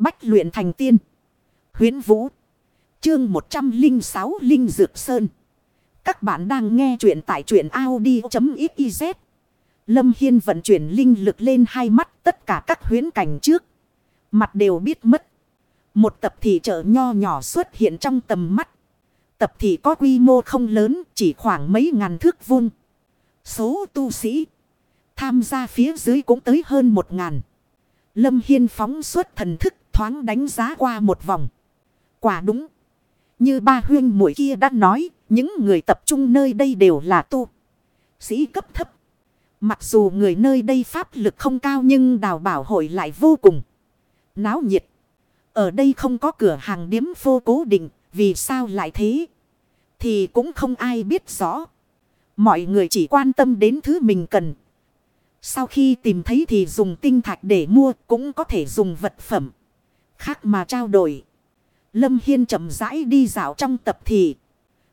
Bách luyện thành tiên. Huyến Vũ. Chương 106 Linh Dược Sơn. Các bạn đang nghe truyện tại truyện Audi.xyz. Lâm Hiên vận chuyển linh lực lên hai mắt tất cả các huyến cảnh trước. Mặt đều biết mất. Một tập thị trợ nho nhỏ xuất hiện trong tầm mắt. Tập thị có quy mô không lớn, chỉ khoảng mấy ngàn thước vuông. Số tu sĩ tham gia phía dưới cũng tới hơn một ngàn. Lâm Hiên phóng xuất thần thức thoáng đánh giá qua một vòng. Quả đúng. Như ba huyên mũi kia đã nói, những người tập trung nơi đây đều là tu. Sĩ cấp thấp. Mặc dù người nơi đây pháp lực không cao nhưng đào bảo hội lại vô cùng. Náo nhiệt. Ở đây không có cửa hàng điếm phô cố định, vì sao lại thế? Thì cũng không ai biết rõ. Mọi người chỉ quan tâm đến thứ mình cần. Sau khi tìm thấy thì dùng tinh thạch để mua cũng có thể dùng vật phẩm. Khác mà trao đổi. Lâm Hiên chậm rãi đi dạo trong tập thì.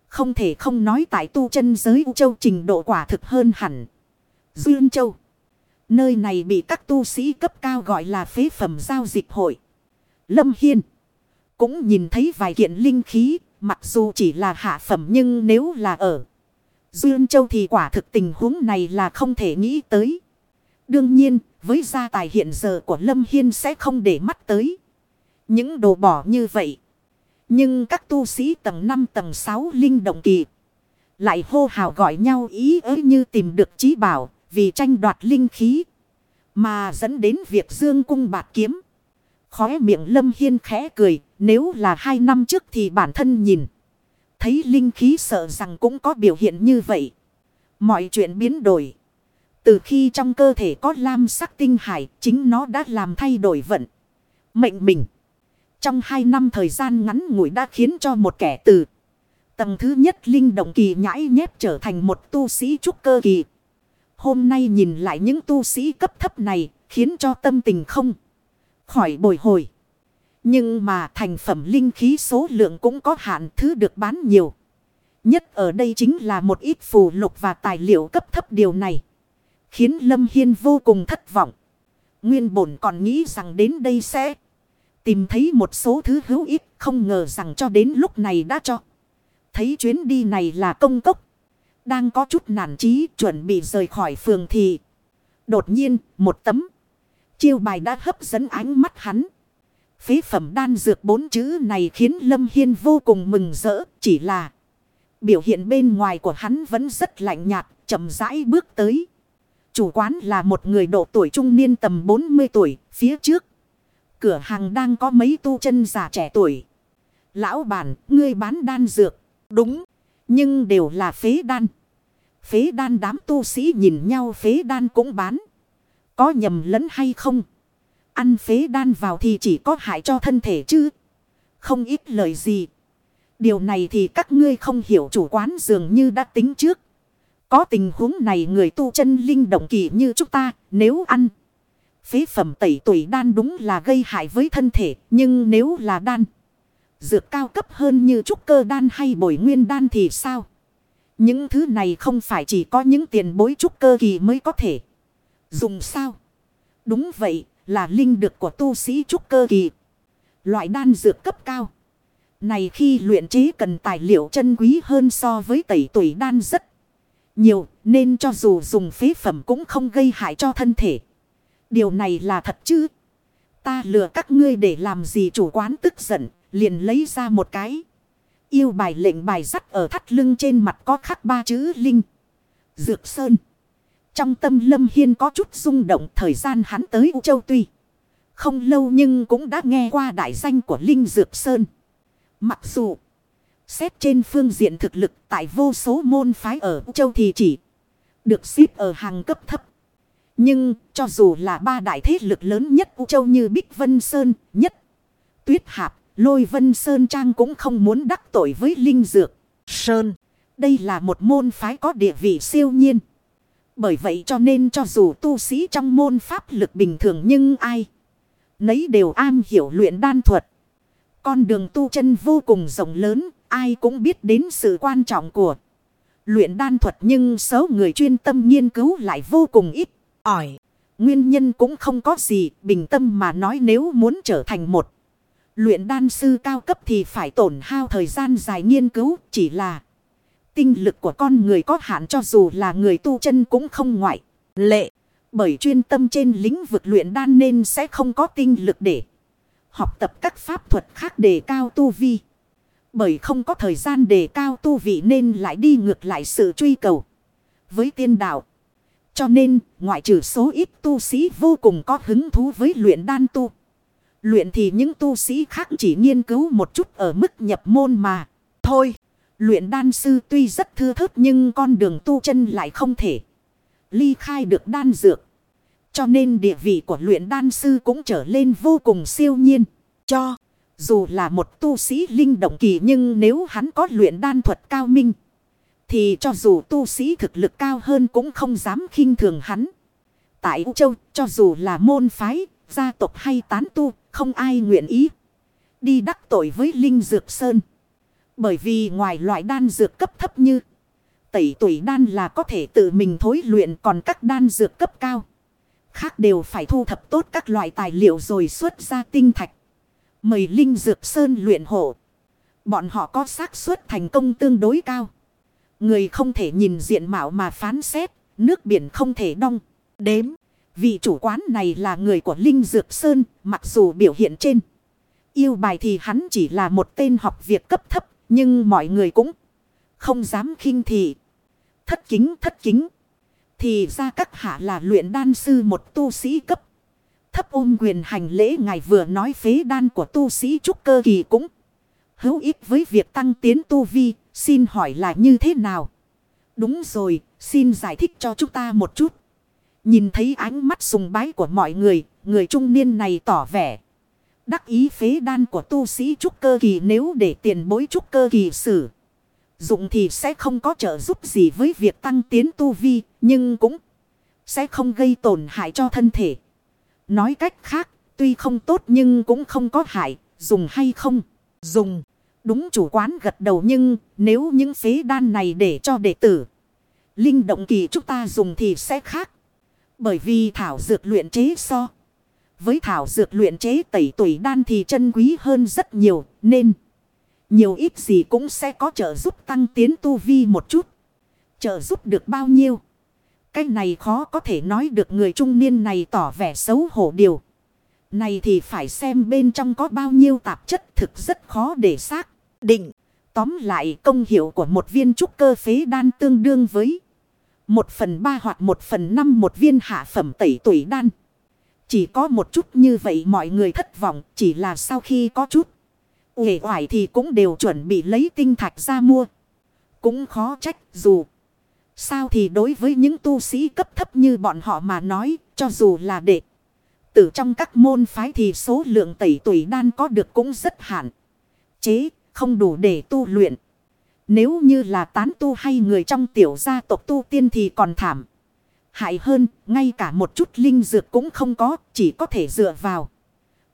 Không thể không nói tại tu chân giới U Châu trình độ quả thực hơn hẳn. Dương Châu. Nơi này bị các tu sĩ cấp cao gọi là phế phẩm giao dịch hội. Lâm Hiên. Cũng nhìn thấy vài kiện linh khí. Mặc dù chỉ là hạ phẩm nhưng nếu là ở Dương Châu thì quả thực tình huống này là không thể nghĩ tới. Đương nhiên, với gia tài hiện giờ của Lâm Hiên sẽ không để mắt tới. Những đồ bỏ như vậy. Nhưng các tu sĩ tầng 5 tầng 6 linh động kỳ. Lại hô hào gọi nhau ý ới như tìm được trí bảo. Vì tranh đoạt linh khí. Mà dẫn đến việc dương cung bạc kiếm. Khóe miệng Lâm Hiên khẽ cười. Nếu là hai năm trước thì bản thân nhìn. Thấy linh khí sợ rằng cũng có biểu hiện như vậy. Mọi chuyện biến đổi. Từ khi trong cơ thể có lam sắc tinh hải, chính nó đã làm thay đổi vận. Mệnh mình. Trong hai năm thời gian ngắn ngủi đã khiến cho một kẻ từ tầng thứ nhất linh động kỳ nhãi nhép trở thành một tu sĩ trúc cơ kỳ. Hôm nay nhìn lại những tu sĩ cấp thấp này, khiến cho tâm tình không khỏi bồi hồi. Nhưng mà thành phẩm linh khí số lượng cũng có hạn thứ được bán nhiều. Nhất ở đây chính là một ít phù lục và tài liệu cấp thấp điều này. Khiến Lâm Hiên vô cùng thất vọng. Nguyên bổn còn nghĩ rằng đến đây sẽ tìm thấy một số thứ hữu ích. Không ngờ rằng cho đến lúc này đã cho. Thấy chuyến đi này là công cốc. Đang có chút nản trí chuẩn bị rời khỏi phường thì. Đột nhiên một tấm. Chiêu bài đã hấp dẫn ánh mắt hắn. Phế phẩm đan dược bốn chữ này khiến Lâm Hiên vô cùng mừng rỡ. Chỉ là biểu hiện bên ngoài của hắn vẫn rất lạnh nhạt, chậm rãi bước tới. Chủ quán là một người độ tuổi trung niên tầm 40 tuổi, phía trước. Cửa hàng đang có mấy tu chân già trẻ tuổi. Lão bản, ngươi bán đan dược. Đúng, nhưng đều là phế đan. Phế đan đám tu sĩ nhìn nhau phế đan cũng bán. Có nhầm lẫn hay không? Ăn phế đan vào thì chỉ có hại cho thân thể chứ. Không ít lời gì. Điều này thì các ngươi không hiểu chủ quán dường như đã tính trước. Có tình huống này người tu chân linh động kỳ như chúng ta nếu ăn. Phế phẩm tẩy tuổi đan đúng là gây hại với thân thể. Nhưng nếu là đan. Dược cao cấp hơn như trúc cơ đan hay bồi nguyên đan thì sao? Những thứ này không phải chỉ có những tiền bối trúc cơ kỳ mới có thể. Dùng sao? Đúng vậy là linh được của tu sĩ trúc cơ kỳ. Loại đan dược cấp cao. Này khi luyện chế cần tài liệu chân quý hơn so với tẩy tuổi đan rất nhiều, nên cho dù dùng phế phẩm cũng không gây hại cho thân thể. Điều này là thật chứ? Ta lừa các ngươi để làm gì chủ quán tức giận, liền lấy ra một cái. Yêu bài lệnh bài dắt ở thắt lưng trên mặt có khắc ba chữ Linh. Dược Sơn. Trong tâm Lâm Hiên có chút rung động thời gian hắn tới U Châu tuy. Không lâu nhưng cũng đã nghe qua đại danh của Linh Dược Sơn. Mặc dù Xét trên phương diện thực lực tại vô số môn phái ở châu thì chỉ được xếp ở hàng cấp thấp. Nhưng cho dù là ba đại thế lực lớn nhất U Châu như Bích Vân Sơn, nhất Tuyết Hạp, Lôi Vân Sơn Trang cũng không muốn đắc tội với Linh Dược. Sơn, đây là một môn phái có địa vị siêu nhiên. Bởi vậy cho nên cho dù tu sĩ trong môn pháp lực bình thường nhưng ai nấy đều am hiểu luyện đan thuật. Con đường tu chân vô cùng rộng lớn, ai cũng biết đến sự quan trọng của luyện đan thuật nhưng số người chuyên tâm nghiên cứu lại vô cùng ít, ỏi. Nguyên nhân cũng không có gì, bình tâm mà nói nếu muốn trở thành một Luyện đan sư cao cấp thì phải tổn hao thời gian dài nghiên cứu chỉ là tinh lực của con người có hạn cho dù là người tu chân cũng không ngoại lệ. Bởi chuyên tâm trên lĩnh vực luyện đan nên sẽ không có tinh lực để học tập các pháp thuật khác để cao tu vi. Bởi không có thời gian để cao tu vị nên lại đi ngược lại sự truy cầu với tiên đạo. Cho nên, ngoại trừ số ít tu sĩ vô cùng có hứng thú với luyện đan tu. Luyện thì những tu sĩ khác chỉ nghiên cứu một chút ở mức nhập môn mà. Thôi, luyện đan sư tuy rất thưa thớt nhưng con đường tu chân lại không thể. Ly khai được đan dược. Cho nên địa vị của luyện đan sư cũng trở lên vô cùng siêu nhiên. Cho, dù là một tu sĩ linh động kỳ nhưng nếu hắn có luyện đan thuật cao minh. Thì cho dù tu sĩ thực lực cao hơn cũng không dám khinh thường hắn. Tại U Châu, cho dù là môn phái, gia tộc hay tán tu, không ai nguyện ý. Đi đắc tội với Linh Dược Sơn. Bởi vì ngoài loại đan dược cấp thấp như tẩy tuổi đan là có thể tự mình thối luyện còn các đan dược cấp cao. Khác đều phải thu thập tốt các loại tài liệu rồi xuất ra tinh thạch. Mời Linh Dược Sơn luyện hộ. Bọn họ có xác suất thành công tương đối cao. Người không thể nhìn diện mạo mà phán xét, nước biển không thể đong, đếm. Vị chủ quán này là người của Linh Dược Sơn, mặc dù biểu hiện trên. Yêu bài thì hắn chỉ là một tên học việc cấp thấp, nhưng mọi người cũng không dám khinh thị. Thất kính thất kính. Thì ra các hạ là luyện đan sư một tu sĩ cấp. Thấp ôm quyền hành lễ ngài vừa nói phế đan của tu sĩ trúc cơ kỳ cũng hữu ích với việc tăng tiến tu vi, xin hỏi là như thế nào? Đúng rồi, xin giải thích cho chúng ta một chút. Nhìn thấy ánh mắt sùng bái của mọi người, người trung niên này tỏ vẻ. Đắc ý phế đan của tu sĩ trúc cơ kỳ nếu để tiền bối trúc cơ kỳ xử. Dụng thì sẽ không có trợ giúp gì với việc tăng tiến tu vi, nhưng cũng sẽ không gây tổn hại cho thân thể. Nói cách khác, tuy không tốt nhưng cũng không có hại, dùng hay không, dùng. Đúng chủ quán gật đầu nhưng nếu những phế đan này để cho đệ tử. Linh động kỳ chúng ta dùng thì sẽ khác. Bởi vì thảo dược luyện chế so. Với thảo dược luyện chế tẩy tuổi đan thì chân quý hơn rất nhiều, nên. Nhiều ít gì cũng sẽ có trợ giúp tăng tiến tu vi một chút. Trợ giúp được bao nhiêu. Cái này khó có thể nói được, người trung niên này tỏ vẻ xấu hổ điều. Này thì phải xem bên trong có bao nhiêu tạp chất thực rất khó để xác định. Tóm lại, công hiệu của một viên trúc cơ phế đan tương đương với một phần ba hoặc một phần năm một viên hạ phẩm tẩy tuổi đan. Chỉ có một chút như vậy mọi người thất vọng, chỉ là sau khi có chút. Uể oải thì cũng đều chuẩn bị lấy tinh thạch ra mua. Cũng khó trách dù. Sao thì đối với những tu sĩ cấp thấp như bọn họ mà nói, cho dù là đệ. Tử trong các môn phái thì số lượng tẩy tuổi đan có được cũng rất hạn. Chế không đủ để tu luyện. Nếu như là tán tu hay người trong tiểu gia tộc tu tiên thì còn thảm. Hại hơn, ngay cả một chút linh dược cũng không có, chỉ có thể dựa vào.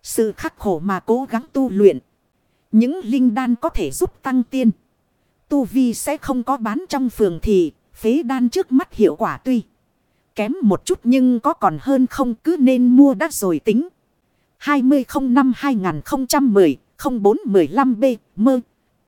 Sự khắc khổ mà cố gắng tu luyện. Những linh đan có thể giúp tăng tiên. Tu vi sẽ không có bán trong phường thì phế đan trước mắt hiệu quả tuy. Kém một chút nhưng có còn hơn không cứ nên mua đắt rồi tính. 20 05 2010 0415B mơ.